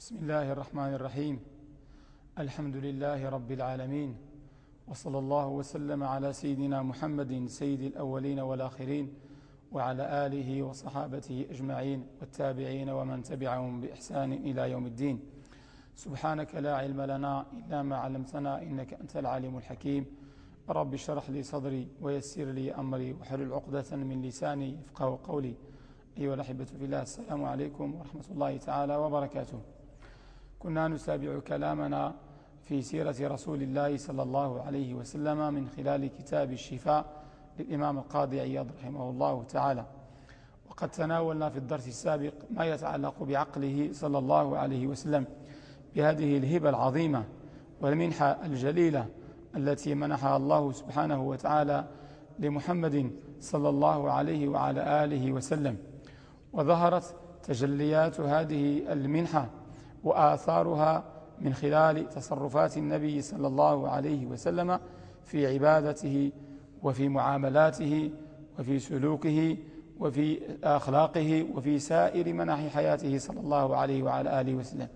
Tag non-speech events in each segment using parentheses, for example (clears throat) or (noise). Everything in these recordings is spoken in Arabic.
بسم الله الرحمن الرحيم. الحمد لله رب العالمين وصلى الله وسلم على سيدنا محمد سيد الأولين والآخرين وعلى آله وصحابته أجمعين والتابعين ومن تبعهم بإحسان إلى يوم الدين. سبحانك لا علم لنا إلا ما علمتنا إنك أنت العالم الحكيم. رب اشرح لي صدري ويسر لي أمري وحلل عقدة من لساني يفقه قولي. أيها الأحبة في الله السلام عليكم ورحمة الله تعالى وبركاته. كنا نتابع كلامنا في سيرة رسول الله صلى الله عليه وسلم من خلال كتاب الشفاء للإمام القاضي عياض رحمه الله تعالى. وقد تناولنا في الدرس السابق ما يتعلق بعقله صلى الله عليه وسلم بهذه الهبة العظيمة والمنحة الجليلة التي منحها الله سبحانه وتعالى لمحمد صلى الله عليه وعلى آله وسلم. وظهرت تجليات هذه المنحة وآثارها من خلال تصرفات النبي صلى الله عليه وسلم في عبادته وفي معاملاته وفي سلوكه وفي أخلاقه وفي سائر مناحي حياته صلى الله عليه وعلى آله وسلم.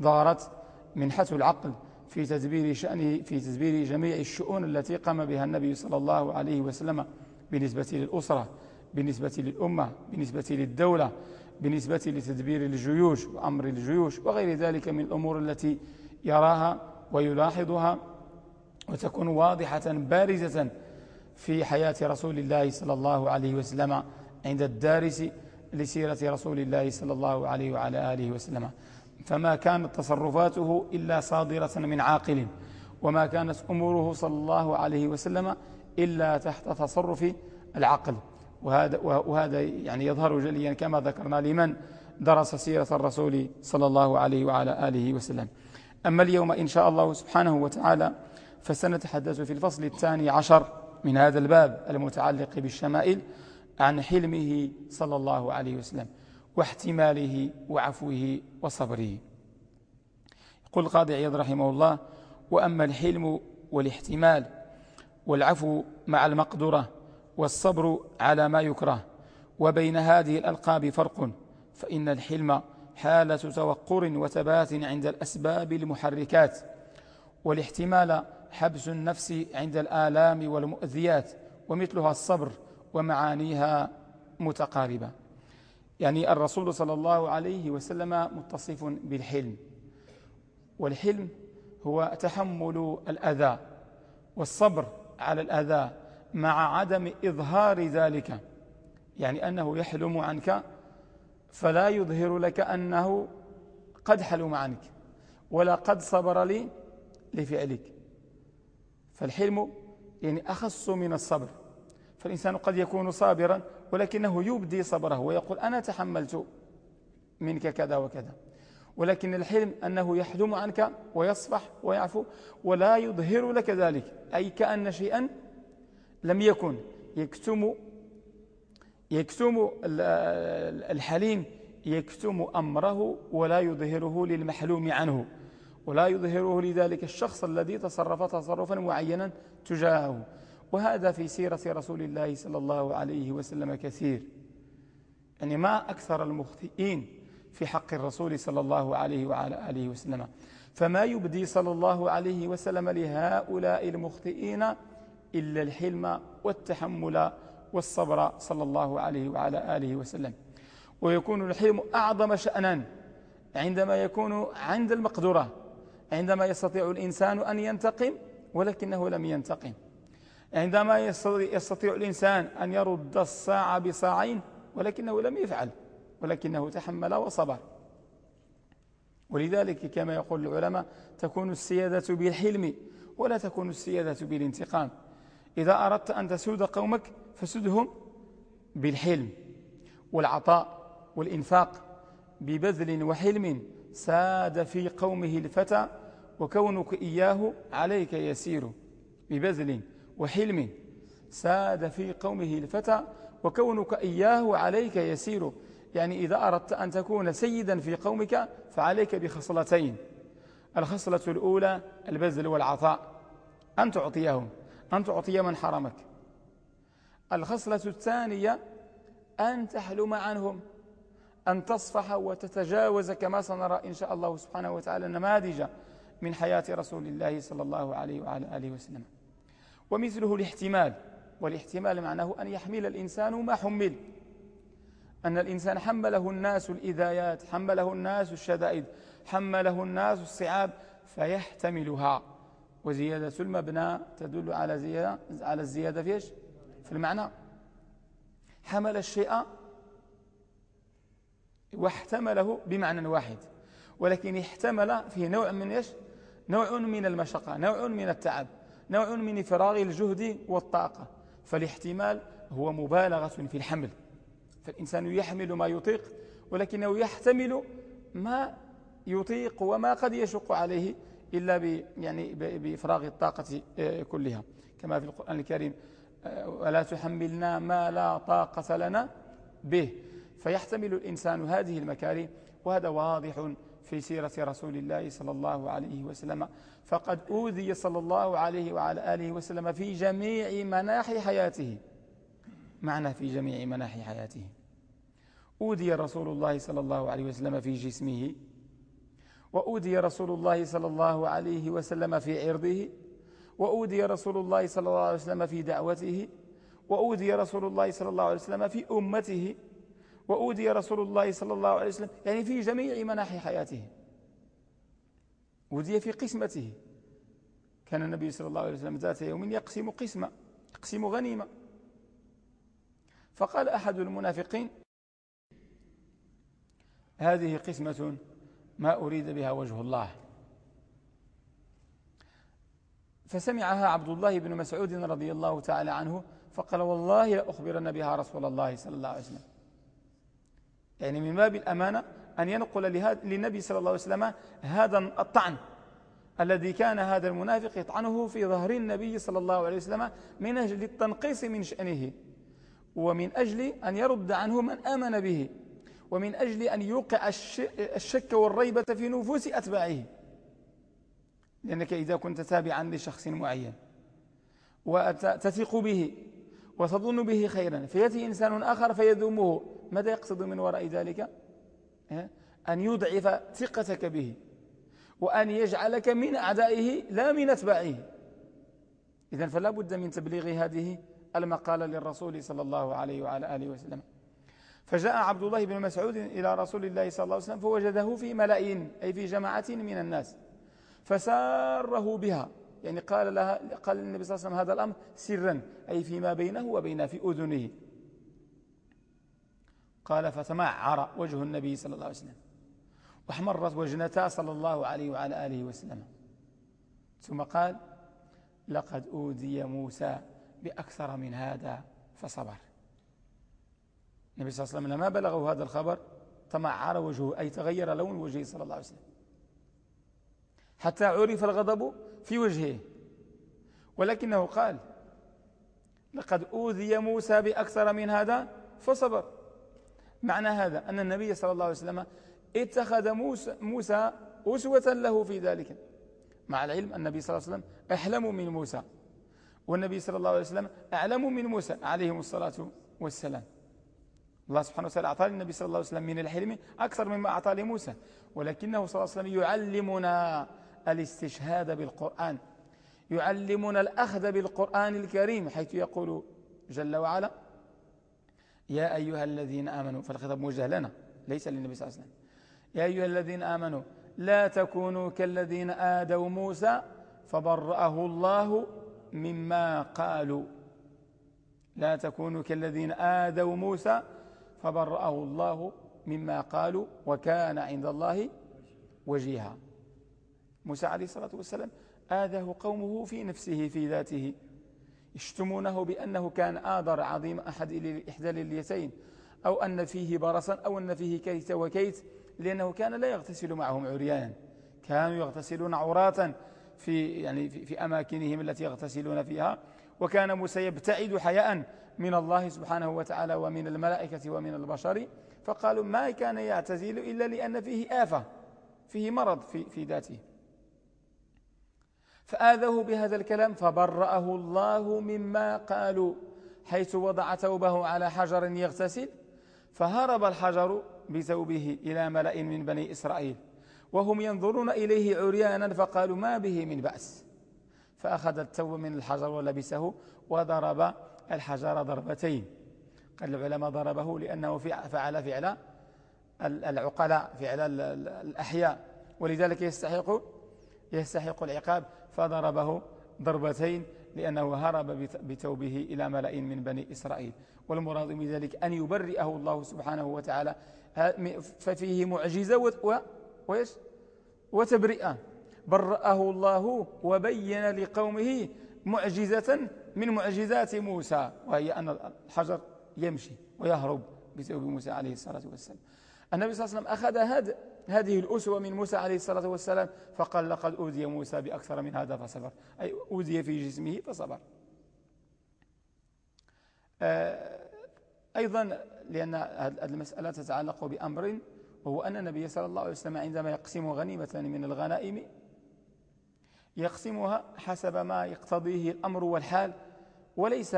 ظهرت منحة العقل في تدبير شأنه في تدبير جميع الشؤون التي قام بها النبي صلى الله عليه وسلم بالنسبة للأسرة بالنسبة للأمة بالنسبة للدولة بالنسبة لتدبير الجيوش وأمر الجيوش وغير ذلك من الأمور التي يراها ويلاحظها وتكون واضحة بارزة في حياة رسول الله صلى الله عليه وسلم عند الدارس لسيرة رسول الله صلى الله عليه وعلى آله وسلم. فما كانت تصرفاته إلا صادرة من عاقل وما كانت أموره صلى الله عليه وسلم إلا تحت تصرف العقل. وهذا, وهذا يعني يظهر جليا كما ذكرنا لمن درس سيرة الرسول صلى الله عليه وعلى آله وسلم. أما اليوم إن شاء الله سبحانه وتعالى فسنتحدث في الفصل الثاني عشر من هذا الباب المتعلق بالشمائل عن حلمه صلى الله عليه وسلم واحتماله وعفوه وصبره. يقول القاضي عياض رحمه الله وأما الحلم والاحتمال والعفو مع المقدرة والصبر على ما يكره وبين هذه الألقاب فرق فإن الحلم حالة توقر وثبات عند الأسباب المحركات والاحتمال حبس النفس عند الآلام والمؤذيات ومثلها الصبر ومعانيها متقاربة. يعني الرسول صلى الله عليه وسلم متصف بالحلم والحلم هو تحمل الأذى والصبر على الأذى مع عدم إظهار ذلك يعني أنه يحلم عنك فلا يظهر لك أنه قد حلم عنك ولا قد صبر لي لفعلك. فالحلم يعني أخص من الصبر فالإنسان قد يكون صابرا ولكنه يبدي صبره ويقول أنا تحملت منك كذا وكذا. ولكن الحلم أنه يحلم عنك ويصفح ويعفو ولا يظهر لك ذلك أي كأن شيئا لم يكن يكتم يكتم الحليم يكتم أمره ولا يظهره للمحلوم عنه ولا يظهره لذلك الشخص الذي تصرف تصرفا معينا تجاهه وهذا في سيرة رسول الله صلى الله عليه وسلم كثير. يعني ما أكثر المخطئين في حق الرسول صلى الله عليه وعلى آله وسلم. فما يبدي صلى الله عليه وسلم لهؤلاء المخطئين إلا الحلم والتحمل والصبر صلى الله عليه وعلى آله وسلم. ويكون الحلم أعظم شأنا عندما يكون عند المقدرة عندما يستطيع الإنسان أن ينتقم ولكنه لم ينتقم. عندما يستطيع الإنسان أن يرد الساعة بصاعين ولكنه لم يفعل ولكنه تحمل وصبر. ولذلك كما يقول العلماء تكون السيادة بالحلم ولا تكون السيادة بالانتقام. إذا أردت أن تسود قومك فسدهم بالحلم والعطاء والإنفاق ببذل وحلم ساد في قومه الفتى وكونك إياه عليك يسير ببذل وحلم ساد في قومه الفتى وكونك إياه عليك يسير. يعني إذا أردت أن تكون سيدا في قومك فعليك بخصلتين الخصلة الأولى البذل والعطاء أن تعطيهم. أن تعطي من حرمك. الخصلة الثانية أن تحلم عنهم أن تصفح وتتجاوز كما سنرى إن شاء الله سبحانه وتعالى نماذج من حياة رسول الله صلى الله عليه وعلى آله وسلم. ومثله الاحتمال والاحتمال معناه أن يحمل الإنسان ما حمل. أن الإنسان حمله الناس الإذايات حمله الناس الشدائد حمله الناس الصعاب فيحتملها. وزيادة. المبنى تدل على زيادة على الزيادة في في المعنى. حمل الشيء واحتمله بمعنى واحد. ولكن احتمل فيه نوع من إيش؟ نوع من المشقة نوع من التعب نوع من فراغ الجهد والطاقة. فالاحتمال هو مبالغة في الحمل. فالإنسان يحمل ما يطيق ولكنه يحتمل ما يطيق وما قد يشق عليه إلا يعني بإفراغ الطاقة آه، كلها. كما في القرآن الكريم آه، ولا تحملنا ما لا طاقة لنا به. فيحتمل الإنسان هذه المكاره وهذا واضح في سيرة رسول الله صلى الله عليه وسلم. فقد أوذي صلى الله عليه وعلى آله وسلم في جميع مناحي حياته. معنى في جميع مناحي حياته. أوذي رسول الله صلى الله عليه وسلم في جسمه وأوذي رسول الله صلى الله عليه وسلم في عرضه وأوذي رسول الله صلى الله عليه وسلم في دعوته وأوذي رسول الله صلى الله عليه وسلم في أمته وأوذي رسول الله صلى الله عليه وسلم يعني في جميع مناحي حياته. أوذي في قسمته. كان النبي صلى الله عليه وسلم ذات يوم يقسم قسمة يقسم غنيمة. فقال أحد المنافقين هذه قسمة ما أريد بها وجه الله. فسمعها عبد الله بن مسعود رضي الله تعالى عنه فقال والله لأخبرن بها رسول الله صلى الله عليه وسلم. يعني من باب الأمانة أن ينقل للنبي صلى الله عليه وسلم هذا الطعن الذي كان هذا المنافق يطعنه في ظهر النبي صلى الله عليه وسلم من أجل التنقيص من شأنه ومن أجل أن يرد عنه من آمن به. ومن أجل أن يوقع الشك والريبة في نفوس أتباعه. لأنك إذا كنت تابعا لشخص معين وتثق به وتظن به خيرا فيأتي إنسان آخر فيذمه. ماذا يقصد من وراء ذلك؟ أن يضعف ثقتك به وأن يجعلك من أعدائه لا من أتباعه. إذا فلا بد من تبليغ هذه المقالة للرسول صلى الله عليه وعلى آله وسلم. فجاء عبد الله بن مسعود إلى رسول الله صلى الله عليه وسلم فوجده في ملائين أي في جماعة من الناس فساره بها. يعني قال لها قال النبي صلى الله عليه وسلم هذا الأمر سرا أي فيما بينه وبين في أذنه. قال فتمعر وجه النبي صلى الله عليه وسلم واحمرت وجنتا صلى الله عليه وعلى آله وسلم. ثم قال لقد أوذي موسى بأكثر من هذا فصبر. النبي صلى الله عليه وسلم لما بلغه هذا الخبر تمعر وجهه أي تغير لون وجهه صلى الله عليه وسلم. حتى عرف الغضب في وجهه. ولكنه قال لقد أوذي موسى بأكثر من هذا فصبر. معنى هذا أن النبي صلى الله عليه وسلم اتخذ موسى, موسى أسوة له في ذلك مع العلم النبي صلى الله عليه وسلم أحلم من موسى. والنبي صلى الله عليه وسلم أعلم من موسى عليهم الصلاة والسلام. الله سبحانه وتعالى أعطى للنبي صلى الله عليه وسلم من الحلم أكثر مما أعطى لموسى. ولكنه صلى الله عليه وسلم يعلمنا الاستشهاد بالقرآن. يعلمنا الأخذ بالقرآن الكريم حيث يقول جل وعلا يا أيها الذين آمنوا فالخطاب موجه لنا ليس للنبي صلى الله عليه وسلم. يا أيها الذين آمنوا لا تكونوا كالذين آدوا موسى فبرأه الله مما قالوا. لا تكونوا كالذين آدوا موسى فبرأه الله مما قالوا وكان عند الله وجيها. موسى عليه الصلاة والسلام آذاه قومه في نفسه في ذاته يشتمونه بأنه كان آذر عظيم أحد إحدى اليتين أو أن فيه برصا أو أن فيه كيت وكيت لأنه كان لا يغتسل معهم عريانا كانوا يغتسلون عراة في, يعني في أماكنهم التي يغتسلون فيها وكان موسى يبتعد حياء من الله سبحانه وتعالى ومن الملائكة ومن البشر. فقالوا ما كان يعتزل إلا لأن فيه آفة فيه مرض في, في ذاته. فآذوه بهذا الكلام فبرأه الله مما قالوا حيث وضع ثوبه على حجر يغتسل فهرب الحجر بثوبه إلى ملأ من بني إسرائيل وهم ينظرون إليه عريانا فقالوا ما به من بأس. فأخذ الثوب من الحجر ولبسه وضرب الحجر ضربتين. قال العلماء ضربه لأنه فعل فعل العقلاء فعل الأحياء. ولذلك يستحق يستحق العقاب. فضربه ضربتين لأنه هرب بتوبه إلى ملأ من بني إسرائيل. والمراد من ذلك أن يبرئه الله سبحانه وتعالى ففيه معجزة وإيش؟ وتبرئة. برأه الله وبين لقومه معجزة من معجزات موسى وهي أن الحجر يمشي ويهرب بثوب موسى عليه الصلاة والسلام. النبي صلى الله عليه وسلم أخذ هذا هذه الأسوة من موسى عليه الصلاة والسلام فقال لقد أوذي موسى بأكثر من هذا فصبر. أي أوذي في جسمه فصبر. آه، أيضا لأن هذه المسألة تتعلق بأمر وهو أن النبي صلى الله عليه وسلم عندما يقسم غنيمة من الغنائم يقسمها حسب ما يقتضيه الأمر والحال وليس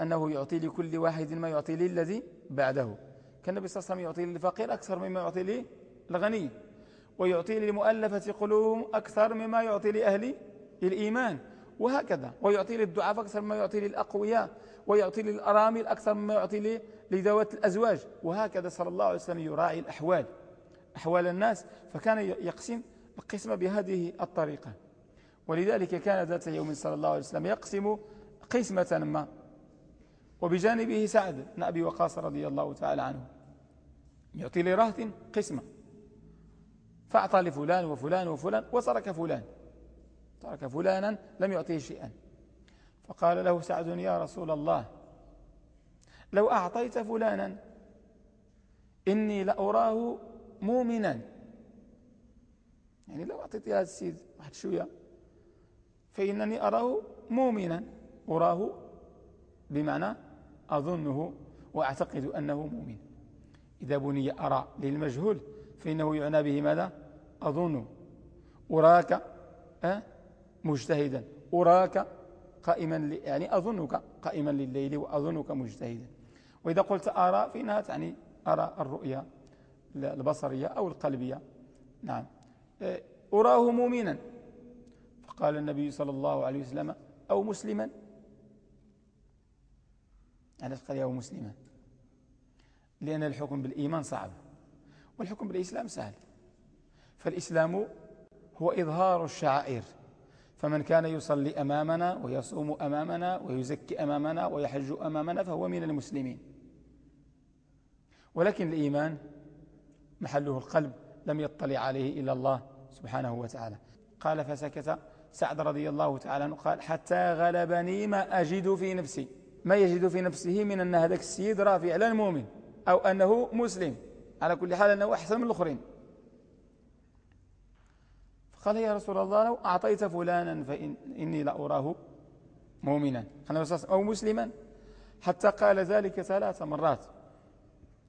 أنه يعطي لكل واحد ما يعطي للذي بعده. كان النبي صلى الله عليه وسلم يعطي للفقير أكثر مما يعطي للغني ويعطي للمؤلفة قلوبهم أكثر مما يعطي لأهل الإيمان وهكذا. ويعطي للضعاف أكثر مما يعطي للأقوياء ويعطي للأرامل أكثر مما يعطي لذوات الأزواج وهكذا صلى الله عليه وسلم يراعي الأحوال أحوال الناس. فكان يقسم القسمة بهذه الطريقة. ولذلك كان ذات يوم صلى الله عليه وسلم يقسم قسمة ما وبجانبه سعد بن أبي وقاص رضي الله تعالى عنه. يعطي لرهط قسمة. فأعطى لفلان وفلان وفلان وترك فلان. ترك فلانا لم يعطيه شيئا. فقال له سعد يا رسول الله لو أعطيت فلانا إني لأراه مؤمنا. يعني لو أعطيت هذا السيد واحد شوية فإنني أراه مؤمنا أراه بمعنى أظنه وأعتقد أنه مؤمن. إذا بني أرى للمجهول فإنه يعنى به ماذا؟ أظن. أراك؟ مجتهدا. أراك قائما يعني أظنك قائما لليل وأظنك مجتهدا. وإذا قلت أرى فإنها تعني أرى الرؤيا البصرية أو القلبية. نعم. أراه مؤمنا. فقال النبي صلى الله عليه وسلم أو مسلما؟ علاش قال له مسلما لأن الحكم بالإيمان صعب والحكم بالإسلام سهل. فالإسلام هو إظهار الشعائر. فمن كان يصلي أمامنا ويصوم أمامنا ويزكي أمامنا ويحج أمامنا فهو من المسلمين. ولكن الإيمان محله القلب لم يطلع عليه إلا الله سبحانه وتعالى. قال فسكت سعد رضي الله تعالى عنه قال حتى غلبني ما أجد في نفسي. ما يجد في نفسه من أن هذاك السيد راه فعلا مؤمن أو أنه مسلم. على كل حال أنه أحسن من الآخرين. فقال يا رسول الله لو أعطيت فلانا فإني لأراه مؤمنا. أو مسلما. حتى قال ذلك ثلاث مرات.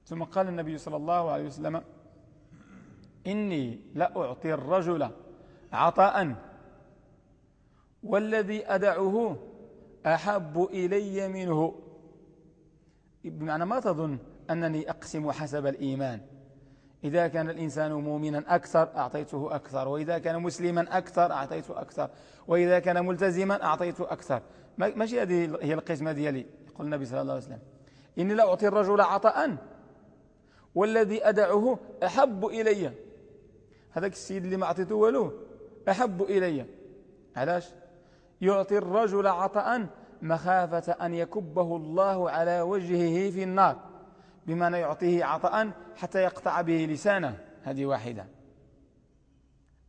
ثم قال النبي صلى الله عليه وسلم إني لأعطي الرجل عطاء والذي أدعه أحب إلي منه. بمعنى ما تظن أنني أقسم حسب الإيمان. إذا كان الإنسان مؤمنا أكثر أعطيته أكثر وإذا كان مسلما أكثر أعطيته أكثر وإذا كان ملتزما أعطيته أكثر. ماشي هذه هي القسمة ديالي؟ يقول النبي صلى الله عليه وسلم إني لا أعطي الرجل عطاء والذي أدعه أحب إلي. هذاك السيد اللي ما أعطيته ولو أحب إلي. علاش؟ يعطي الرجل عطاء مخافة أن يكبه الله على وجهه في النار بمعنى يعطيه عطاء حتى يقطع به لسانه. هذه واحدة.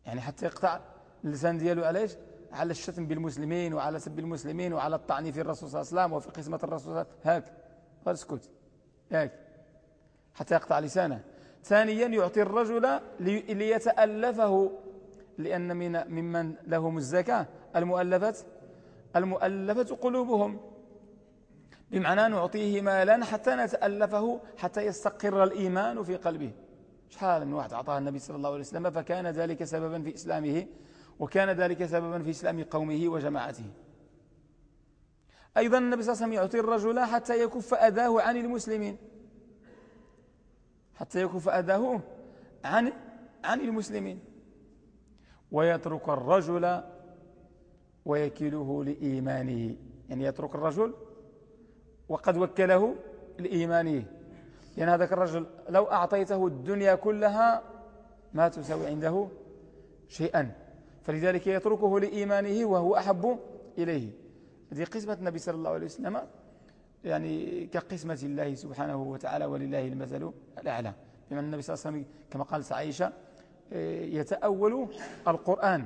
يعني حتى يقطع اللسان دياله على إيش؟ على الشتم بالمسلمين وعلى سب المسلمين وعلى الطعن في الرسول صلى الله عليه وسلم وفي قسمة الرسول صلى الله عليه وسلم. هاك. اسكت. هاك. حتى يقطع لسانه. ثانيا يعطي الرجل ليتألفه. لأن من ممن لهم الزكاة المؤلفة المؤلفة قلوبهم. بمعنى نعطيه مالا حتى نتألفه حتى يستقر الإيمان في قلبه. شحال من واحد أعطاه النبي صلى الله عليه وسلم فكان ذلك سببا في إسلامه وكان ذلك سببا في إسلام قومه وجماعته. أيضا النبي صلى الله عليه وسلم يعطي الرجل حتى يكف أذاه عن المسلمين. حتى يكف أذاه عن عن المسلمين. ويترك الرجل ويكله لإيمانه. يعني يترك الرجل وقد وكله لإيمانه. لأن هذاك الرجل لو أعطيته الدنيا كلها ما تساوي عنده شيئا. فلذلك يتركه لإيمانه وهو أحب إليه. هذه قسمة النبي صلى الله عليه وسلم يعني كقسمة الله سبحانه وتعالى ولله المثل الأعلى. بما النبي صلى الله عليه وسلم كما قال عائشة يتأول القرآن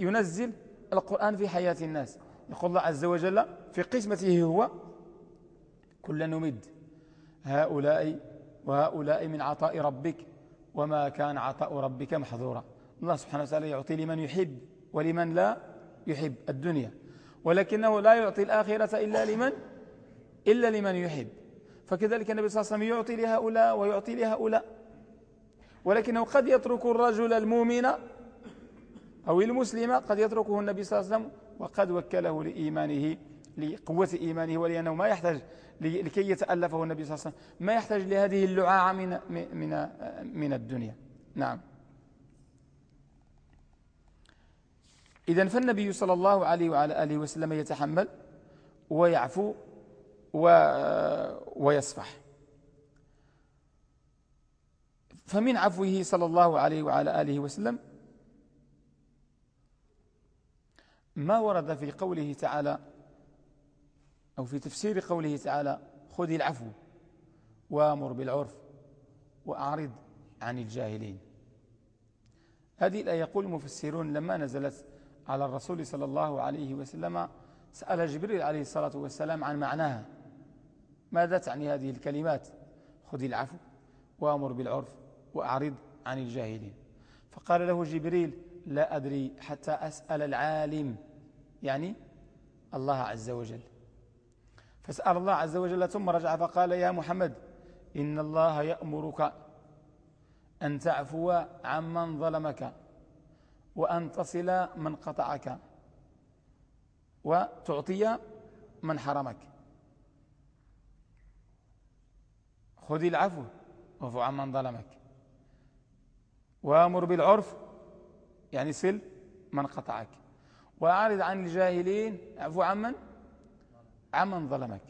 ينزل القرآن في حياة الناس. يقول الله عز وجل في قسمته هو كل نمد. هؤلاء وهؤلاء من عطاء ربك وما كان عطاء ربك محظورا. الله سبحانه وتعالى يعطي لمن يحب ولمن لا يحب الدنيا. ولكنه لا يعطي الآخرة إلا لمن؟ إلا لمن يحب. فكذلك النبي صلى الله عليه وسلم يعطي لهؤلاء ويعطي لهؤلاء. ولكنه قد يترك الرجل المؤمن أو المسلم قد يتركه النبي صلى الله عليه وسلم وقد وكله لإيمانه لقوة إيمانه ولأنه ما يحتاج لكي يتألفه النبي صلى الله عليه وسلم. ما يحتاج لهذه اللعاعة من, من, من الدنيا. نعم. إذا فالنبي صلى الله عليه وعلى آله وسلم يتحمل ويعفو و ويصفح. فمن عفوه صلى الله عليه وعلى آله وسلم. ما ورد في قوله تعالى أو في تفسير قوله تعالى خذ العفو وأمر بالعرف وأعرض عن الجاهلين. هذه الآية يقول المفسرون لما نزلت على الرسول صلى الله عليه وسلم سأل جبريل عليه الصلاة والسلام عن معناها. ماذا تعني هذه الكلمات؟ خذ العفو وأمر بالعرف. وأعرض عن الجاهلين. فقال له جبريل لا أدري حتى أسأل العالم. يعني الله عز وجل. فسأل الله عز وجل ثم رجع فقال يا محمد إن الله يأمرك أن تعفو عمن ظلمك وأن تصل من قطعك وتعطي من حرمك. خذ العفو وفو عمن ظلمك. وامر بالعرف يعني سل من قطعك. وأعرض عن الجاهلين عفو عمن عمن ظلمك.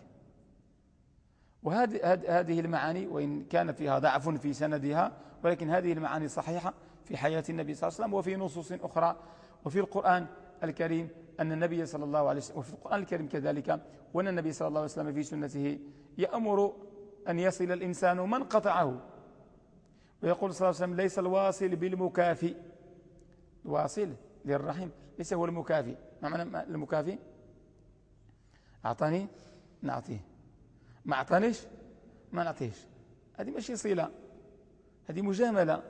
وهذه المعاني وإن كان فيها ضعف في سندها ولكن هذه المعاني صحيحة في حياة النبي صلى الله عليه وسلم وفي نصوص أخرى وفي القرآن الكريم أن النبي صلى الله عليه وسلم وفي القرآن الكريم كذلك وأن النبي صلى الله عليه وسلم في سنته يأمر أن يصل الإنسان من قطعه. ويقول صلى الله عليه وسلم ليس الواصل بالمكافئ. الواصل للرحم ليس هو المكافئ. ما معنى المكافئ؟ أعطاني نعطيه. ما أعطانيش؟ ما نعطيهش هذه ماشي صلة. هذه مجاملة.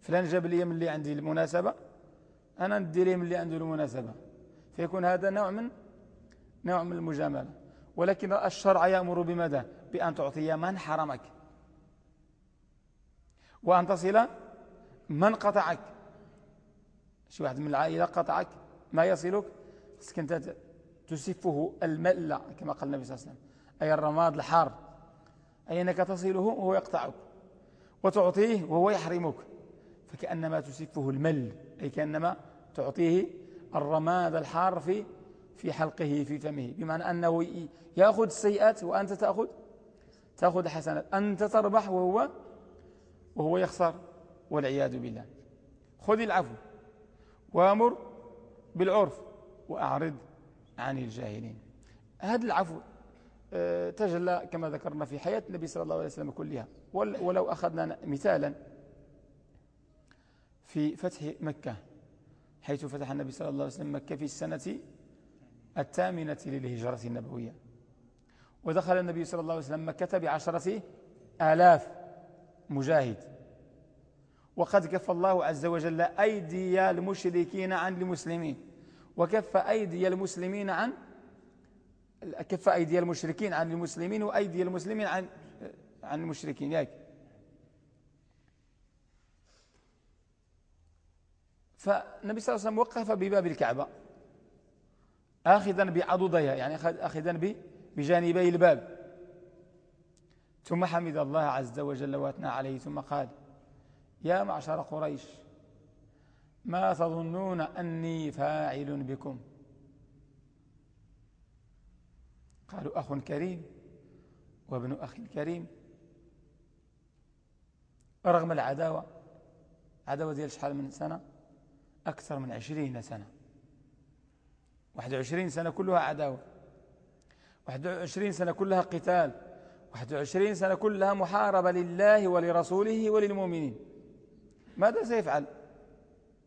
فلان جاب لي من اللي عندي المناسبة أنا ندي لي من اللي عنده المناسبة. فيكون هذا نوع من نوع من المجاملة. ولكن الشرع يأمر بماذا؟ بأن تعطي من حرمك. وأن تصل من قطعك. شي واحد من العائلة قطعك ما يصلك خصك أنت تسفه الملة كما قال النبي صلى الله عليه وسلم. أي الرماد الحار. أي أنك تصله وهو يقطعك وتعطيه وهو يحرمك. فكأنما تسفه المل أي كأنما تعطيه الرماد الحار في في حلقه في فمه. بمعنى أنه يأخذ السيئات وأنت تأخذ تأخذ الحسنات أنت تربح وهو وهو يخسر والعياذ بالله. خذ العفو وأمر بالعرف وأعرض عن الجاهلين. هذا العفو آه، تجلى كما ذكرنا في حياة النبي صلى الله عليه وسلم كلها. ولو أخذنا مثالا في فتح مكة حيث فتح النبي صلى الله عليه وسلم مكة في السنة الثامنة للهجرة النبوية. ودخل النبي صلى الله عليه وسلم مكة بعشرة آلاف مجاهد. وقد كف الله عز وجل أيدي المشركين عن المسلمين. وكف أيدي المسلمين عن كف أيدي المشركين عن المسلمين وأيدي المسلمين عن عن المشركين. ياك. فالنبي صلى الله عليه وسلم وقف بباب الكعبة آخذا بعضديها يعني آخذا بجانبي الباب. ثم حمد الله عز وجل واتنا عليه ثم قال يا معشر قريش ما تظنون أني فاعل بكم؟ قالوا أخ كريم وابن أخ كريم. رغم العداوة عداوة ديال شحال من سنة؟ أكثر من عشرين سنة. واحد وعشرين سنة كلها عداوة. واحد وعشرين سنة كلها قتال. واحد وعشرين سنة كلها محاربة لله ولرسوله وللمؤمنين. ماذا سيفعل؟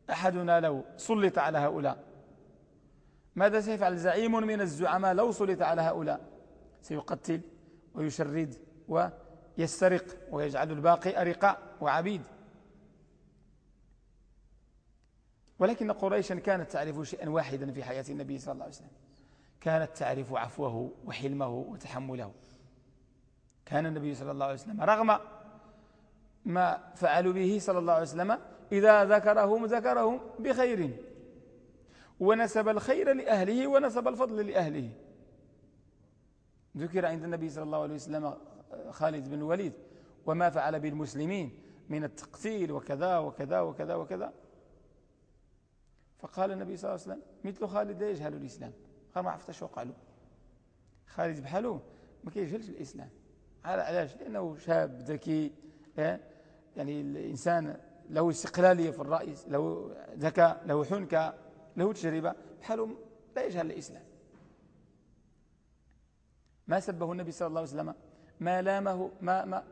أحدنا لو سلط على هؤلاء. ماذا سيفعل؟ زعيم من الزعماء لو سلط على هؤلاء. سيقتل ويشرد ويسترق ويجعل الباقي أرقاء وعبيد. ولكن قريشا كانت تعرف شيئا واحدا في حياة النبي صلى الله عليه وسلم. كانت تعرف عفوه وحلمه وتحمله. كان النبي صلى الله عليه وسلم رغم ما فعلوا به صلى الله عليه وسلم إذا ذكرهم ذكرهم بخير. ونسب الخير لأهله ونسب الفضل لأهله. ذكر عند النبي صلى الله عليه وسلم خالد بن الوليد وما فعل بالمسلمين من التقتيل وكذا وكذا وكذا وكذا. فقال النبي صلى الله عليه وسلم مثل خالد يجهل الإسلام. قال ما عرفت شو قالوا. خالد بحاله ما كيجهلش الإسلام. علاش؟ لأنه شاب ذكي يعني الإنسان له استقلالية في الرأي له ذكاء له حنكة له تجربة بحاله لا يجهل الإسلام. ما سبه النبي صلى الله عليه وسلم ما لامه ما ما.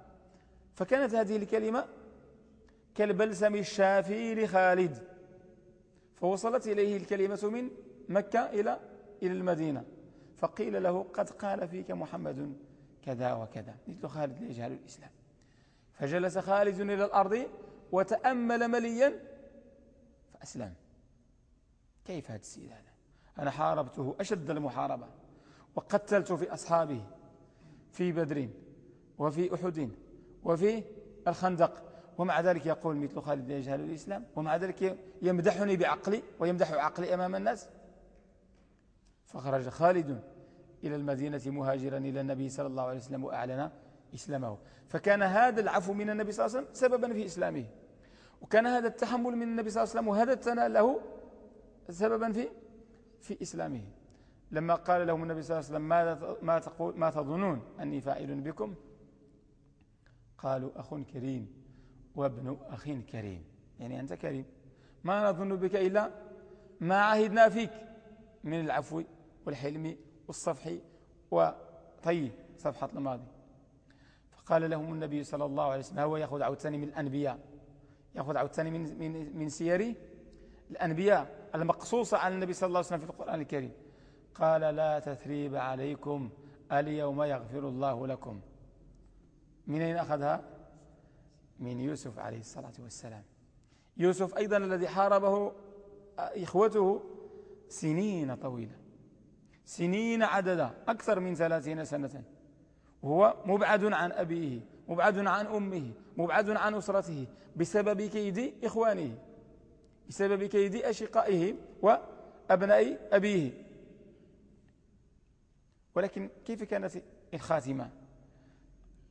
فكانت هذه الكلمة كالبلسم الشافي لخالد. فوصلت إليه الكلمة من مكة إلى إلى المدينة. فقيل له قد قال فيك محمد. كذا وكذا. مثل خالد لا يجهل الإسلام. فجلس خالد إلى الأرض وتأمل مليا فأسلم. كيف هذا السيد هذا؟ أنا حاربته أشد المحاربة. وقتلت في أصحابه في بدر وفي أحد وفي الخندق. ومع ذلك يقول مثل خالد يجهل الإسلام ومع ذلك يمدحني بعقلي ويمدح عقلي أمام الناس. فخرج خالد إلى المدينة مهاجرا إلى النبي صلى الله عليه وسلم وأعلن إسلامه. فكان هذا العفو من النبي صلى الله عليه وسلم سببا في إسلامه. وكان هذا التحمل من النبي صلى الله عليه وسلم وهذا الثناء له سببا في في إسلامه. لما قال لهم النبي صلى الله عليه وسلم ماذا ما تقول ما تظنون أني فاعل بكم؟ قالوا أخ كريم وابن أخ كريم. يعني أنت كريم. ما نظن بك إلا ما عهدنا فيك من العفو والحلم والصفح وطيب صفحة الماضي. فقال لهم النبي صلى الله عليه وسلم هو يأخذ عودتني من الأنبياء. يأخذ عودتني من, من, من سير الأنبياء المقصوصة على النبي صلى الله عليه وسلم في القرآن الكريم. قال لا تثريب عليكم اليوم يغفر الله لكم. من أين أخذها؟ من يوسف عليه الصلاة والسلام. يوسف أيضا الذي حاربه إخوته سنين طويلة. سنين عددا أكثر من ثلاثين سنة. وهو مبعد عن أبيه مبعد عن أمه مبعد عن أسرته بسبب كيد إخوانه بسبب كيد أشقائه وأبناء أبيه. ولكن كيف كانت الخاتمة؟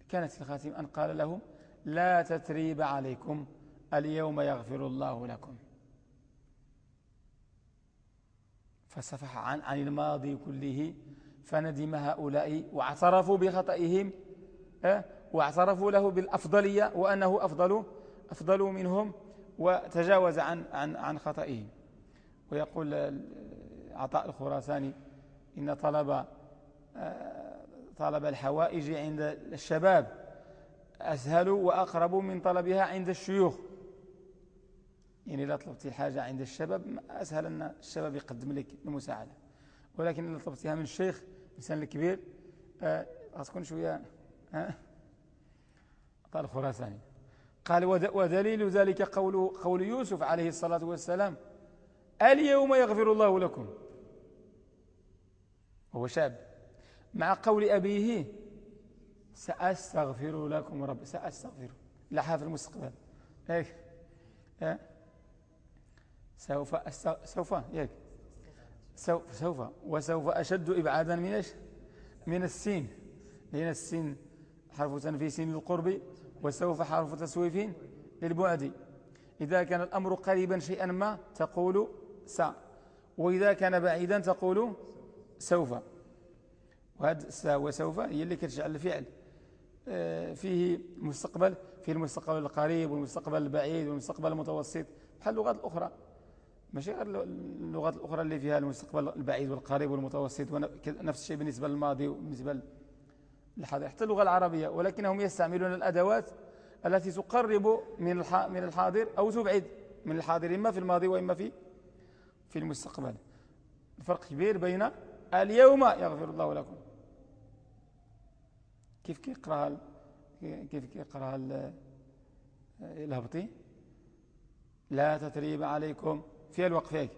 كانت الخاتمة أن قال لهم لا تتريب عليكم اليوم يغفر الله لكم. فصفح عن, عن الماضي كله فندم هؤلاء واعترفوا بخطئهم واعترفوا له بالأفضلية وأنه أفضل, أفضل منهم وتجاوز عن, عن, عن خطئهم. ويقول عطاء الخراساني إن طلب طلب الحوائج عند الشباب أسهل وأقرب من طلبها عند الشيوخ. يعني إذا طلبت حاجة عند الشباب أسهل أن الشباب يقدم لك المساعدة. ولكن إذا طلبتها من الشيخ الإنسان الكبير آه غتكون شوية آه قال الخراساني قال ودليل ذلك قوله قول يوسف عليه الصلاة والسلام اليوم يغفر الله لكم. وهو شاب. مع قول أبيه سأستغفر لكم رب سأستغفر. لها في المستقبل. هيك ها سوف. سوف هيك سوف سوف. وسوف أشد إبعادا من إيش؟ من السين. لأن السين حرف تنفيس للقرب وسوف حرف تسويف للبعد. إذا كان الأمر قريبا شيئا ما تقول س وإذا كان بعيدا تقول سوف. وهذا س وسوف هي اللي كتجعل الفعل. آه، فيه مستقبل فيه المستقبل القريب والمستقبل البعيد والمستقبل المتوسط. بحال اللغات الأخرى. ماشي غير اللغات الأخرى اللي فيها المستقبل البعيد والقريب والمتوسط ونفس الشيء بالنسبة للماضي وبالنسبة للحاضر. حتى اللغة العربية ولكنهم يستعملون الأدوات التي تقرب من من الحاضر أو تبعد من الحاضر إما في الماضي وإما في في المستقبل. الفرق كبير بين اليوم يغفر الله لكم. كيف كيقراها كيف كيقراها الهبطي؟ لا تتريب عليكم. في الوقف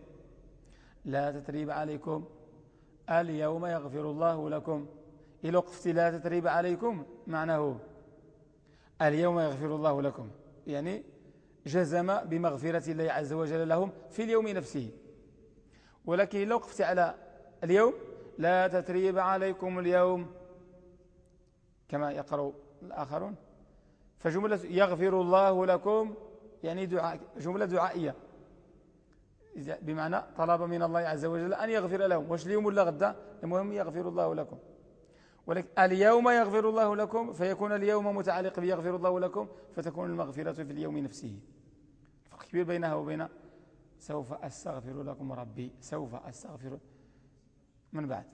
لا تتريب عليكم. اليوم يغفر الله لكم. إلى وقفت لا تتريب عليكم معناه. اليوم يغفر الله لكم. يعني جزم بمغفرة الله عز وجل لهم في اليوم نفسه. ولكن لو وقفت على اليوم لا تتريب عليكم اليوم. كما يقرأ الآخرون. فجملة يغفر الله لكم يعني دعاء جملة دعائية. بمعنى طلب من الله عز وجل أن يغفر لهم. واش اليوم ولا غدا؟ المهم يغفر الله لكم. ولكن اليوم يغفر الله لكم فيكون اليوم متعلق بيغفر الله لكم فتكون المغفرة في اليوم نفسه. فرق كبير بينها وبين سوف أستغفر لكم ربي. سوف أستغفر من بعد؟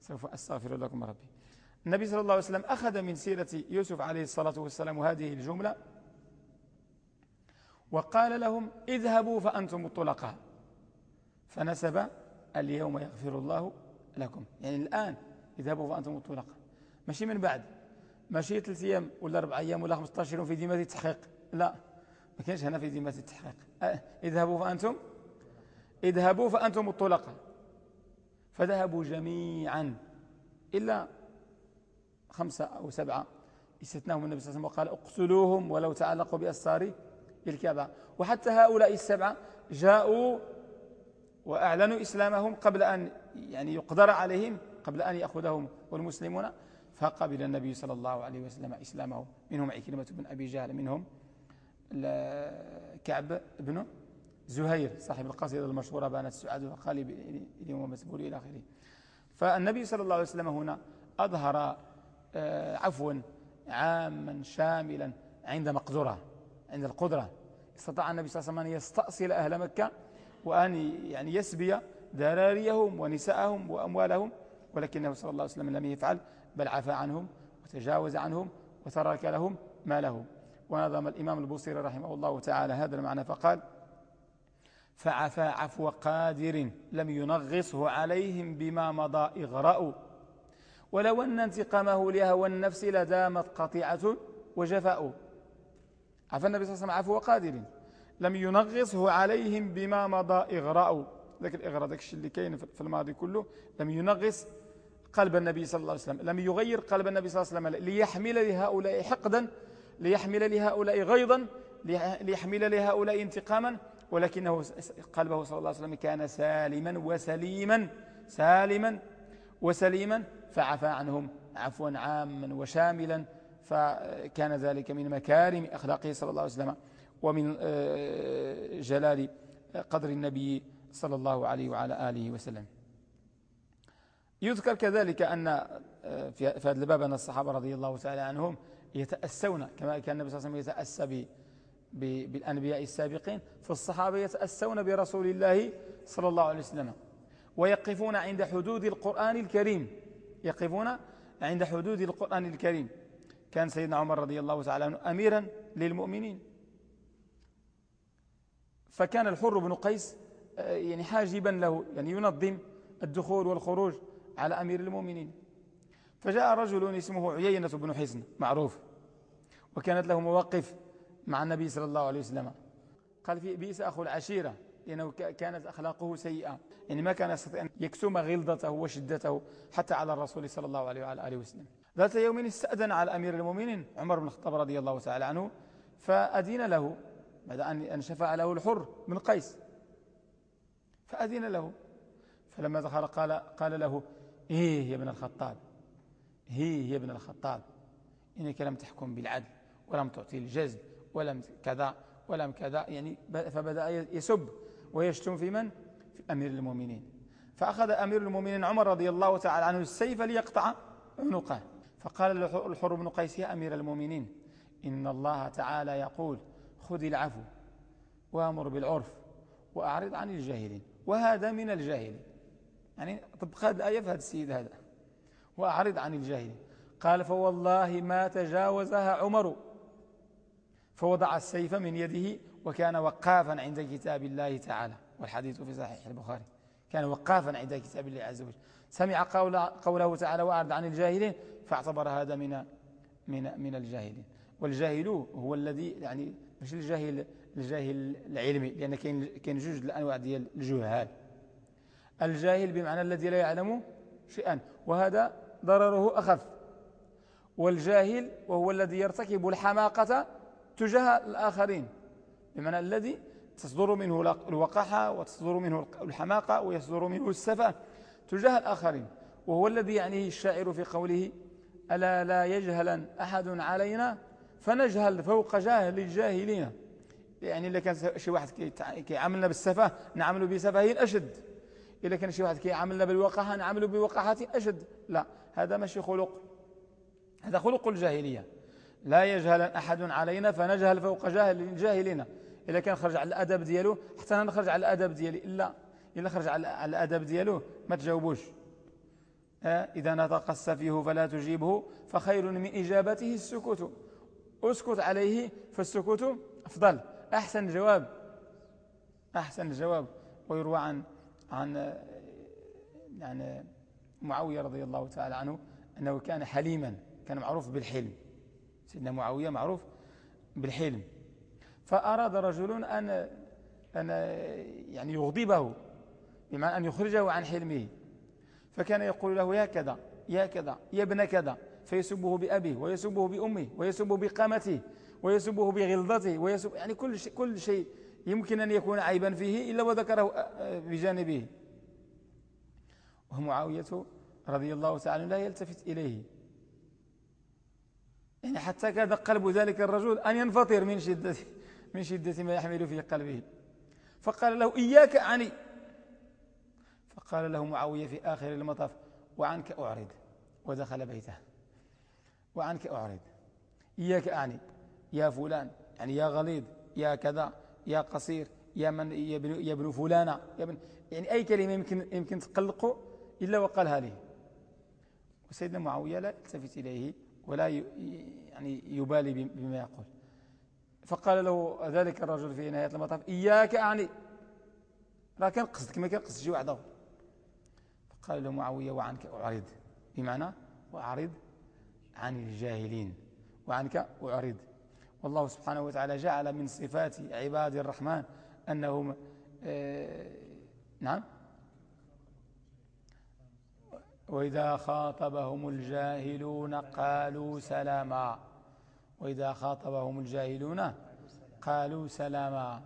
سوف أستغفر لكم ربي. النبي صلى الله عليه وسلم أخذ من سيرة يوسف عليه الصلاة والسلام هذه الجملة. وقال لهم اذهبوا فأنتم الطلقاء. فنسب اليوم يغفر الله لكم. يعني الآن اذهبوا فأنتم الطلقاء. ماشي من بعد. ماشي ثلاث أيام ولا أربع أيام ولا 15 يوم في ذمة التحقيق لا ما كانش هنا في ذمة التحقيق أه، اذهبوا فأنتم اذهبوا فأنتم الطلقاء. فذهبوا جميعا إلا خمسة أو سبعة. استثناهم النبي صلى الله عليه وسلم وقال اقتلوهم ولو تعلقوا بأساري بالكعبة. وحتى هؤلاء السبعة جاءوا وأعلنوا إسلامهم قبل أن يعني يقدر عليهم قبل أن يأخذهم والمسلمون فقبل النبي صلى الله عليه وسلم إسلامهم. منهم عكرمة بن أبي جهل منهم كعب بن زهير صاحب القصيدة المشهورة بانت السعاد وقال اليوم مسبول إلى آخره. فالنبي صلى الله عليه وسلم هنا أظهر آه، عفوا عاما شاملا عند مقدرة عند القدرة. استطاع النبي صلى الله عليه وسلم أن يستأصل أهل مكة وأن يعني يسبي ذراريهم ونساءهم وأموالهم ولكنه صلى الله عليه وسلم لم يفعل بل عفى عنهم وتجاوز عنهم وترك لهم ما لهم ونظم الإمام البوصيري رحمه الله تعالى هذا المعنى فقال فعفى عفو قادر لم ينغصه عليهم بما مضى إغراء. ولو أن انتقامه لهوى النفس لدامت قطيعة وجفاء. عفى النبي صلى الله عليه وسلم عفو قادر لم ينغصه عليهم بما مضى إغراء ذاك الإغراء ذاك الشيء اللي كاين في الماضي كله. لم ينغص قلب النبي صلى الله عليه وسلم. لم يغير قلب النبي صلى الله عليه وسلم. ليحمل لهؤلاء حقدا ليحمل لهؤلاء غيظا ليحمل لهؤلاء انتقاما. ولكنه قلبه صلى الله عليه وسلم كان سالما وسليما سالما وسليما. فعفى عنهم عفوا عاما وشاملا. فكان ذلك من مكارم أخلاقه صلى الله عليه وسلم ومن آه، جلال قدر النبي صلى الله عليه وعلى آله وسلم. يذكر كذلك أن آه، في هذا الباب أن الصحابة رضي الله تعالى عنهم يتأسون كما كان النبي صلى الله عليه وسلم يتأسى بالأنبياء السابقين فالصحابة يتأسون برسول الله صلى الله عليه وسلم ويقفون عند حدود القرآن الكريم. يقفون عند حدود القرآن الكريم. كان سيدنا عمر رضي الله تعالى عنه أميرا للمؤمنين. فكان الحر بن قيس آه، يعني حاجبا له يعني ينظم الدخول والخروج على أمير المؤمنين. فجاء رجل اسمه عيينة بن حزن معروف وكانت له مواقف مع النبي صلى الله عليه وسلم. قال في بئس أخو العشيرة لأنه كانت أخلاقه سيئة. يعني ما كان يستطيع أن يكتم غلظته وشدته حتى على الرسول صلى الله عليه وعلى آله وسلم. ذات يوم استأذن على أمير المؤمنين عمر بن الخطاب رضي الله تعالى عنه فأدين له بعد أن شفع له الحر من قيس. فأذن له. فلما دخل قال, قال له إيه يا ابن الخطاب هي يا ابن الخطاب إنك لم تحكم بالعدل ولم تعطي الجزم ولم كذا ولم كذا. يعني فبدأ يسب ويشتم في من؟ في أمير المؤمنين. فأخذ أمير المؤمنين عمر رضي الله تعالى عنه السيف ليقطع عنقه. فقال الحر بن قيس يا أمير المؤمنين إن الله تعالى يقول خذ العفو وأمر بالعرف وأعرض عن الجاهلين وهذا من الجاهلين. يعني طبق هذه الآية في هذا السيد هذا وأعرض عن الجاهلين. قال فوالله ما تجاوزها عمر. فوضع السيف من يده وكان وقافا عند كتاب الله تعالى والحديث في صحيح البخاري. كان وقافا عند كتاب الله عز وجل. سمع قول قوله تعالى وأعرض عن الجاهلين فاعتبر هذا من من من الجاهلين. والجاهل هو الذي يعني مش الجاهل الجاهل العلمي لأن كاين كاين جوج الأنواع ديال الجهال. الجاهل بمعنى الذي لا يعلم شيئا وهذا ضرره أخف. والجاهل وهو الذي يرتكب الحماقة تجاه الآخرين بمعنى الذي تصدر منه الوقاحة وتصدر منه الحماقة ويصدر منه السفة تجاه الآخرين وهو الذي يعنيه الشاعر في قوله ألا لا يجهلا أحد علينا؟ فنجهل فوق جاهل الجاهلين. يعني إذا كان شي واحد كيعاملنا بالسفة نعمل بسفة أشد إذا كان شي واحد كيعاملنا بالوقاحة نعمل بوقاحة أشد. لا هذا ماشي خلق. هذا خلق الجاهلية. لا يجهل أحد علينا فنجهل فوق جاهل الجاهلين. إذا كان خرج على الأدب ديالو حتى أنا نخرج على الأدب ديالي. إلا إلا خرج على الأدب ديالو ما تجاوبوش. إذا نطق السفيه فلا تجيبه فخير من إجابته السكوت. أسكت عليه فالسكوت أفضل. أحسن جواب أحسن الجواب ويروى عن عن يعني معاوية رضي الله تعالى عنه أنه كان حليما كان معروف بالحلم. سيدنا معاوية معروف بالحلم. فأراد رجل أن أن يعني يغضبه بمعنى أن يخرجه عن حلمه. فكان يقول له يا كذا يا كذا يا ابن كذا. فيسبه بأبيه ويسبه بأمه ويسبه بقامته ويسبه بغلظته ويسب يعني كل شيء, كل شيء يمكن أن يكون عيبا فيه إلا وذكره بجانبه. ومعاوية رضي الله تعالى لا يلتفت إليه. يعني حتى كاد قلب ذلك الرجل أن ينفطر من شدة, من شدة ما يحمل في قلبه. فقال له إياك عني فقال له معاوية في آخر المطاف وعنك أعرض ودخل بيته. وعنك أعرض. إياك أعني يا فلان يعني يا غليظ يا كذا يا قصير يا من يا ابن, يا ابن فلانة يا ابن يعني أي كلمة يمكن, يمكن تقلقه إلا وقالها له وسيدنا معاوية لا يلتفت إليه ولا يعني يبالي بما يقول. فقال له ذلك الرجل في نهاية المطاف؟ إياك أعني. لا كان قصدك ما كان قصد شي واحد فقال له معاوية وعنك أعرض. بمعنى وأعرض عن الجاهلين وعنك أعرض. والله سبحانه وتعالى جعل من صفات عباد الرحمن أنهم آه نعم. وإذا خاطبهم الجاهلون قالوا سلاما. وإذا خاطبهم الجاهلون قالوا سلاما.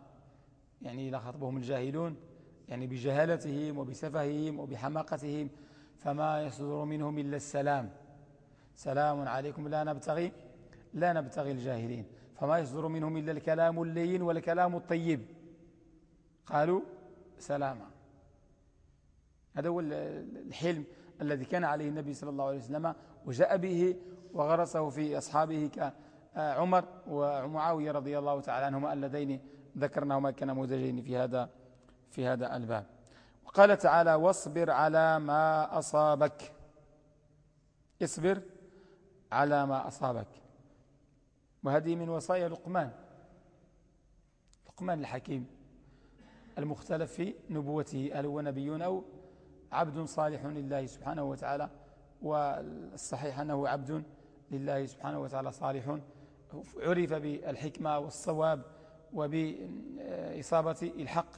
يعني إذا خاطبهم الجاهلون يعني بجهالتهم وبسفههم وبحماقتهم فما يصدر منهم إلا السلام. سلام عليكم. لا نبتغي لا نبتغي الجاهلين. فما يصدر منهم إلا الكلام اللين والكلام الطيب. قالوا سلاما. هذا هو الحلم الذي كان عليه النبي صلى الله عليه وسلم وجاء به وغرسه في أصحابه كعمر ومعاوية رضي الله تعالى عنهما اللذين ذكرناهما كنموذجين في هذا في هذا الباب. وقال تعالى واصبر على ما أصابك. اصبر على ما أصابك. وهذه من وصايا لقمان. لقمان الحكيم المختلف في نبوته هل هو نبي أو عبد صالح لله سبحانه وتعالى؟ والصحيح أنه عبد لله سبحانه وتعالى صالح عرف بالحكمة والصواب وبإصابة الحق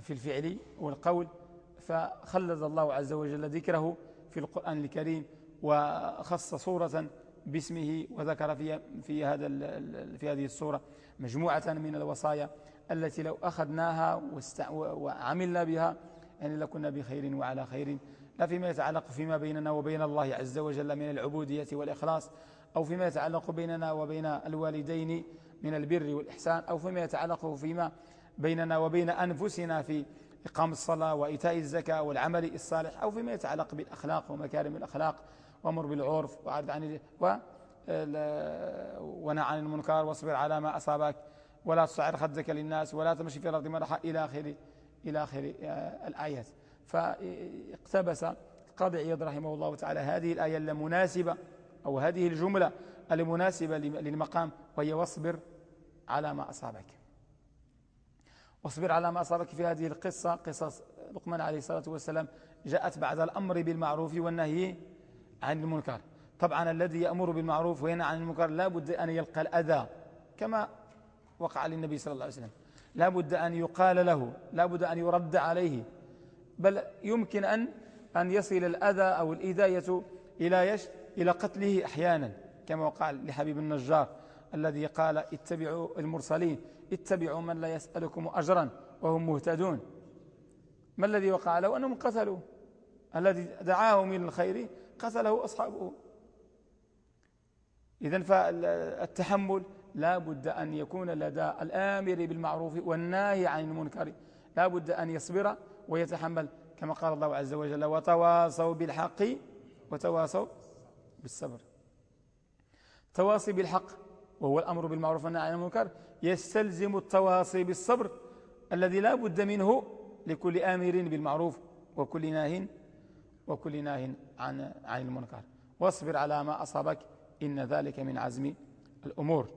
في الفعل والقول فخلد الله عز وجل ذكره في القرآن الكريم وخص صورة باسمه وذكر في في هذا في هذه الصورة مجموعة من الوصايا التي لو أخذناها وعملنا بها يعني لكنا بخير وعلى خير. لا فيما يتعلق فيما بيننا وبين الله عز وجل من العبودية والإخلاص أو فيما يتعلق بيننا وبين الوالدين من البر والإحسان أو فيما يتعلق فيما بيننا وبين أنفسنا في إقام الصلاة وإيتاء الزكاة والعمل الصالح أو فيما يتعلق بالأخلاق ومكارم الأخلاق وأمر بالعرف وعرض عن و ونع عن المنكر واصبر على ما أصابك ولا تصعر خدك للناس ولا تمشي في الأرض مرحا إلى آخر إلى آخر آه، الآيات. فاقتبس القاضي عياض رحمه الله تعالى هذه الآية المناسبة أو هذه الجملة المناسبة للمقام وهي واصبر على ما أصابك. واصبر على ما أصابك في هذه القصة قصص لقمان عليه الصلاة والسلام جاءت بعد الأمر بالمعروف والنهي عن المنكر. طبعا الذي يأمر بالمعروف وينهى عن المنكر لا بد أن يلقى الأذى كما وقع للنبي صلى الله عليه وسلم. لا بد أن يقال له لا بد أن يرد عليه. بل يمكن أن أن يصل الأذى أو الإذاية إلى يش إلى قتله أحيانا كما وقع لحبيب النجار الذي قال اتبعوا المرسلين اتبعوا من لا يسألكم أجرا وهم مهتدون. ما الذي وقع؟ له أنهم قتلوا. الذي دعاه من الخير قتله أصحابه. إذا فالتحمل لا بد أن يكون لدى الآمر بالمعروف والناهي عن المنكر. لا بد أن يصبر ويتحمل كما قال الله عز وجل وتواصوا بالحق وتواصوا بالصبر. تواصي بالحق وهو الأمر بالمعروف والنهي عن المنكر يستلزم التواصي بالصبر الذي لا بد منه لكل آمر بالمعروف وكل ناه وكل ناه عن عن المنكر. واصبر على ما أصابك إن ذلك من عزم الأمور.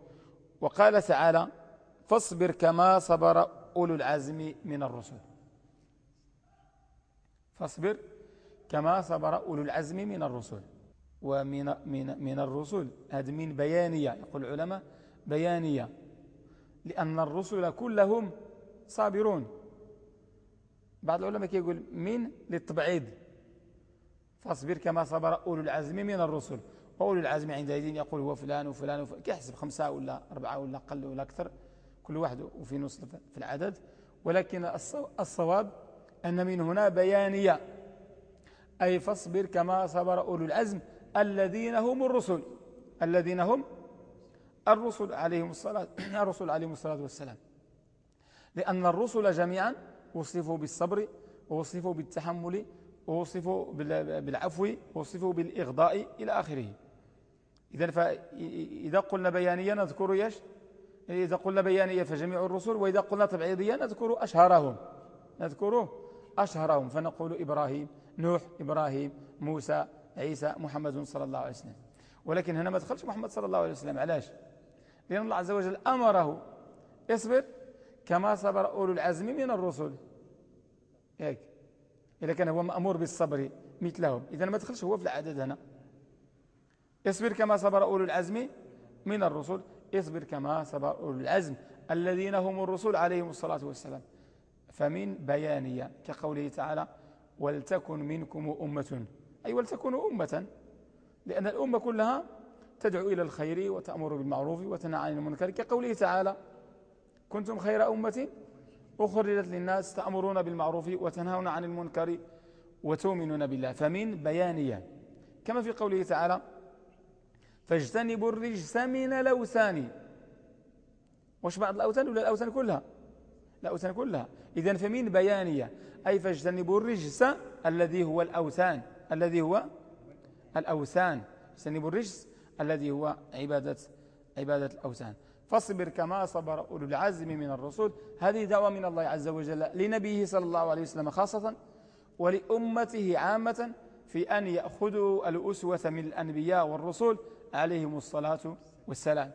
وقال تعالى فاصبر كما صبر أولو العزم من الرسل. فاصبر كما صبر أولو العزم من الرسل. ومن من من الرسل. هذه من بيانية يقول العلماء بيانية. لأن الرسل كلهم صابرون. بعض العلماء يقول من للتبعيد. فاصبر كما صبر أولو العزم من الرسل. وأولو العزم عندئذ يقول هو فلان وفلان, وفلان. كيحسب خمسة ولا أربعة ولا أقل ولا أكثر. كل واحد وفي نص في العدد. ولكن الصواب أن من هنا بيانية. أي فاصبر كما صبر أولو العزم. الذين هم الرسل. الذين هم الرسل عليهم الصلاة (clears throat) الرسل عليهم الصلاة والسلام. لأن الرسل جميعا وصفوا بالصبر ووصفوا بالتحمل ووصفوا بالعفو ووصفوا بالإغضاء إلى آخره. إذا فإذا قلنا بيانية نذكر يش إذا قلنا بيانية فجميع الرسل وإذا قلنا تبعيضية نذكر أشهرهم. نذكر أشهرهم. فنقول إبراهيم نوح إبراهيم موسى عيسى محمد صلى الله عليه وسلم. ولكن هنا ما دخلش محمد صلى الله عليه وسلم. علاش؟ لأن الله عز وجل أمره. اصبر كما صبر أولو العزم من الرسل. هيك. إذا كان هو مأمور بالصبر مثلهم. إذا ما دخلش هو في العدد هنا. اصبر كما صبر أولو العزم من الرسل. اصبر كما صبر أولو العزم الذين هم الرسل عليهم الصلاة والسلام. فمن بيانية كقوله تعالى ولتكن منكم أمة أي ولتكونوا أمة. لأن الأمة كلها تدعو إلى الخير وتأمر بالمعروف وتنهى عن المنكر. كقوله تعالى كنتم خير أمة أخرجت للناس تأمرون بالمعروف وتنهون عن المنكر وتؤمنون بالله. فمن بيانية. كما في قوله تعالى فاجتنبوا الرجس من الأوثان. وش بعض الأوثان؟ ولا الأوثان كلها؟ الأوثان كلها. إذا فمن بيانية. أي فاجتنبوا الرجس الذي هو الأوثان. الذي هو الأوثان. اجتنبوا الرجس الذي هو عبادة عبادة الأوثان. فاصبر كما صبر أولو العزم من الرسول. هذه دعوة من الله عز وجل لنبيه صلى الله عليه وسلم خاصة ولأمته عامة في أن يأخذوا الأسوة من الأنبياء والرسول عليهم الصلاة والسلام.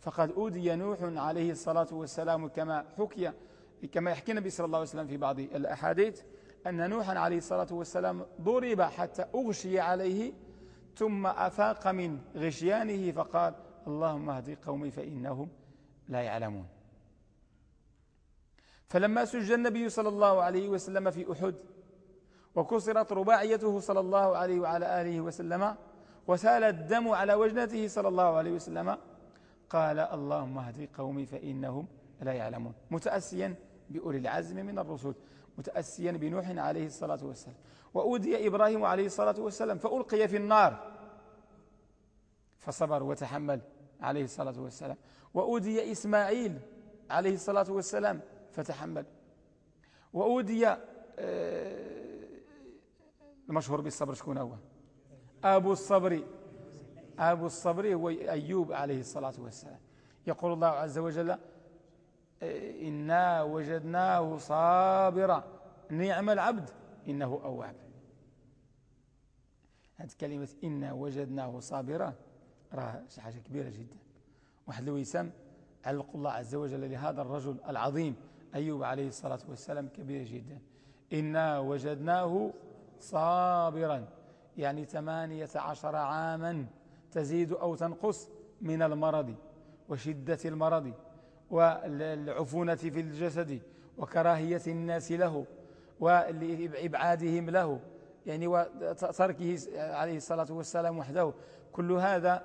فقد أودي نوح عليه الصلاة والسلام كما حكي كما يحكي النبي صلى الله عليه وسلم في بعض الأحاديث. أن نوحا عليه الصلاة والسلام ضرب حتى أغشي عليه ثم أفاق من غشيانه فقال اللهم اهدي قومي فإنهم لا يعلمون. فلما سجى النبي صلى الله عليه وسلم في أحد وكسرت رباعيته صلى الله عليه وعلى آله وسلم وسال الدم على وجنته صلى الله عليه وسلم قال اللهم اهدي قومي فإنهم لا يعلمون. متأسيا بأولي العزم من الرسل. متأسيا بنوح عليه الصلاة والسلام. وأودي إبراهيم عليه الصلاة والسلام فألقي في النار. فصبر وتحمل عليه الصلاة والسلام. وأودي إسماعيل عليه الصلاة والسلام فتحمل. وأودي آه، المشهور بالصبر شكون هو؟ أبو الصبر أبو الصبر هو أيوب عليه الصلاة والسلام. يقول الله عز وجل إنا وجدناه صابرا نعم العبد إنه أواب. هذه كلمة إنا وجدناه صابرا راه شي حاجة كبيرة جدا. واحد الوسام علق الله عز وجل لهذا الرجل العظيم أيوب عليه الصلاة والسلام كبير جدا. إنا وجدناه صابرا يعني ثمانية عشر عاما تزيد أو تنقص من المرض وشدة المرض. والعفونة في الجسد وكراهية الناس له وإبعادهم له يعني وتركه عليه الصلاة والسلام وحده. كل هذا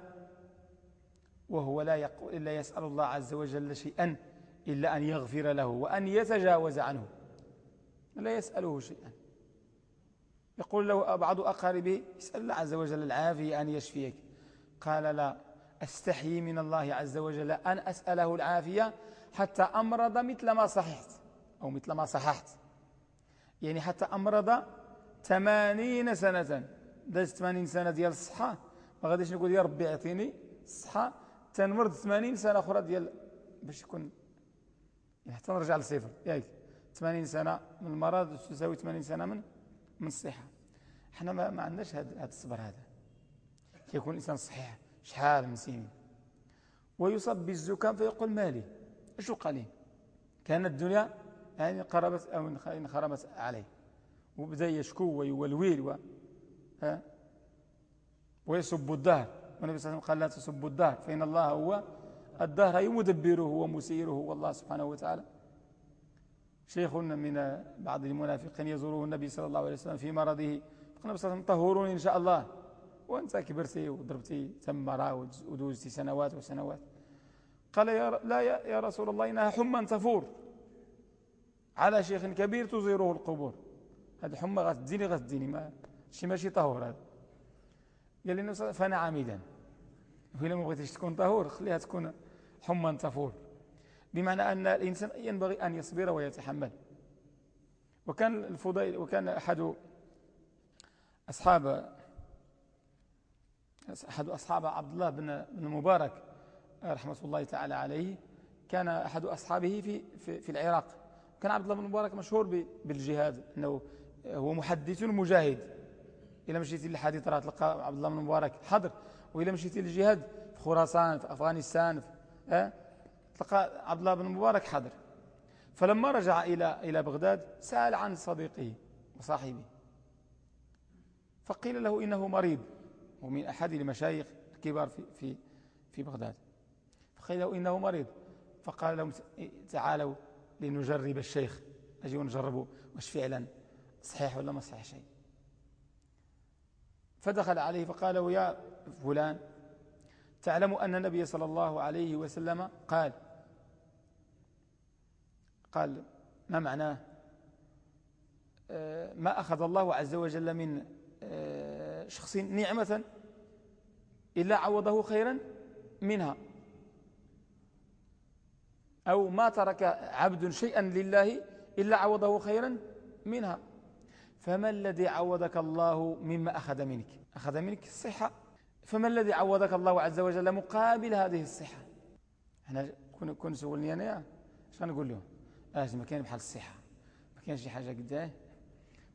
وهو لا يقول إلا يسأل الله عز وجل شيئا إلا أن يغفر له وأن يتجاوز عنه. لا يسأله شيئا. يقول له بعض أقاربه يسأل الله عز وجل العافية أن يشفيك. قال لا. أستحيي من الله عز وجل أن أسأله العافية حتى أمرض مثل ما صححت أو مثل ما صححت. يعني حتى أمرض ثمانين سنة. داز ثمانين سنة ديال الصحة ما غاديش نقول يا ربي أعطيني الصحة تنمرض ثمانين سنة أخرى ديال باش يكون يعني حتى نرجع للصفر ياك 80 سنة من المرض تساوي 80 سنة من من الصحة. إحنا ما, ما عندناش هذا الصبر هذا. كيكون الإنسان صحيح. شحال من سنين. ويصاب بالزكام فيقول مالي؟ اشو قليل كانت الدنيا يعني قربت أو انخرمت عليه. وبدأ يشكو ويولويل و... ها؟ ويسب الدهر. والنبي صلى الله عليه وسلم قال لا تسبوا الدهر فإن الله هو الدهر يمدبره ومسيره والله سبحانه وتعالى. شيخ من بعض المنافقين يزوره النبي صلى الله عليه وسلم في مرضه. قال النبي صلى الله عليه وسلم طهورون إن شاء الله. وانت كبرتي وضربتي تمرة ودوزتي سنوات وسنوات. قال يا لا يا رسول الله إنها حمى تفور. على شيخ كبير تزيره القبور. هذه حمى غتديني غتديني ما شي ماشي طهور هذا. قال لي فأنا عامدا. وإلا ما بغيتيش تكون طهور خليها تكون حمى تفور. بمعنى أن الإنسان ينبغي أن يصبر ويتحمل. وكان الفضيل وكان أحد أصحاب أحد أصحاب عبد الله بن المبارك رحمة الله تعالى عليه. كان أحد أصحابه في, في, في العراق. كان عبد الله بن المبارك مشهور بالجهاد أنه هو محدث مجاهد. إلى مشيتي للحديث راه تلقى عبد الله بن المبارك حضر وإلى مشيتي للجهاد في خراسان في أفغانستان في أه؟ تلقى عبد الله بن المبارك حضر فلما رجع إلى إلى بغداد سأل عن صديقه وصاحبه. فقيل له إنه مريض. ومن أحد المشايخ الكبار في, في, في بغداد. فقيل له إنه مريض. فقال لهم تعالوا لنجرب الشيخ. أجي ونجربه واش فعلا؟ صحيح ولا ما صحيح شيء؟ فدخل عليه فقال له يا فلان تعلم أن النبي صلى الله عليه وسلم قال قال ما معناه؟ آه، ما أخذ الله عز وجل من آه، شخص نعمة إلا عوضه خيرا منها. أو ما ترك عبد شيئا لله إلا عوضه خيرا منها. فما الذي عوضك الله مما أخذ منك؟ أخذ منك الصحة. فما الذي عوضك الله عز وجل مقابل هذه الصحة؟ إحنا كون سولني أنا اش غنقول لهم اش ما كاين بحال الصحة. ما كاين شي حاجة قداه.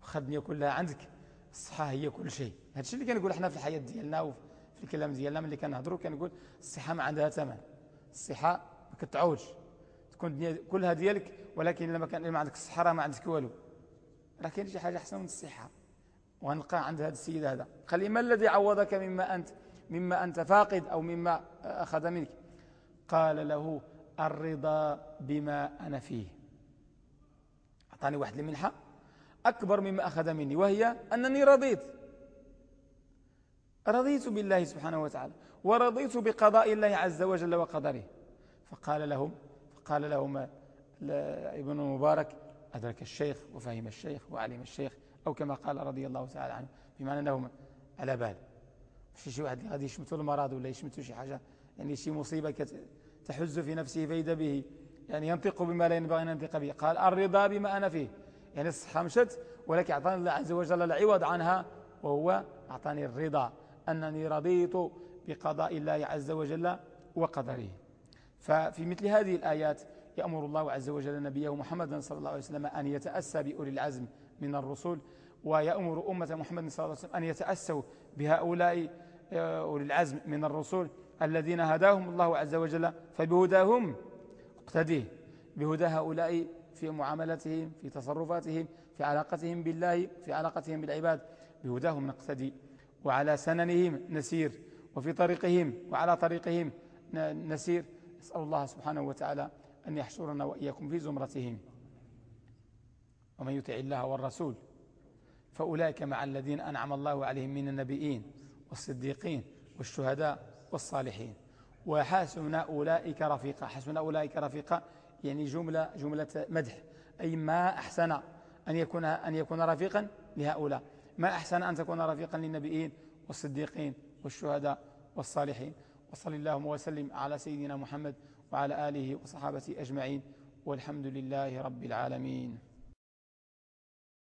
واخا الدنيا كلها عندك. الصحة هي كل شيء. هذا الشيء اللي كنقول إحنا في الحياة ديالنا الكلام ديالنا ملي كنهضروا كنقول الصحة ما عندها ثمن. الصحة ما كتعوضش تكون الدنيا كلها ديالك ولكن لما كان ما عندك الصحة راه ما عندك والو. راه كاين شي حاجة أحسن من الصحة. ونلقى عند هذا السيد هذا. قال لي ما الذي عوضك مما أنت مما أنت فاقد أو مما أخذ منك؟ قال له الرضا بما أنا فيه. أعطاني واحد المنحة أكبر مما أخذ مني وهي أنني رضيت. رضيت بالله سبحانه وتعالى ورضيت بقضاء الله عز وجل وقدره. فقال لهم فقال لهم ابن المبارك أدرك الشيخ وفهم الشيخ وعلم الشيخ أو كما قال رضي الله تعالى عنه بمعنى أنهم على بال. شي شي واحد غادي يشمتو المرض ولا يشمتو شي حاجة؟ يعني شي مصيبة تحز في نفسه فإذا به يعني ينطق بما لا ينبغي أن ينطق به. قال الرضا بما أنا فيه. يعني الصحة مشت ولكن أعطاني الله عز وجل العوض عنها وهو أعطاني الرضا. أنني رضيت بقضاء الله عز وجل وقدره. ففي مثل هذه الآيات يأمر الله عز وجل نبيه محمد صلى الله عليه وسلم أن يتأسى بأولي العزم من الرسل ويأمر أمة محمد صلى الله عليه وسلم أن يتأسوا بهؤلاء آه، أولي العزم من الرسل الذين هداهم الله عز وجل فبهداهم اقتديه. بهدى هؤلاء في معاملتهم في تصرفاتهم في علاقتهم بالله في علاقتهم بالعباد بهداهم نقتدي. وعلى سننهم نسير وفي طريقهم وعلى طريقهم نسير. نسأل الله سبحانه وتعالى أن يحشرنا وإياكم في زمرتهم. ومن يطع الله والرسول فأولئك مع الذين أنعم الله عليهم من النبيين والصديقين والشهداء والصالحين. وحسن أولئك رفيقا. حسن أولئك رفيقا يعني جملة, جملة مدح. أي ما أحسن أن يكون, أن يكون رفيقا لهؤلاء. ما أحسن أن تكون رفيقا للنبيين والصديقين والشهداء والصالحين. وصل اللهم وسلم على سيدنا محمد وعلى آله وصحابته أجمعين. والحمد لله رب العالمين.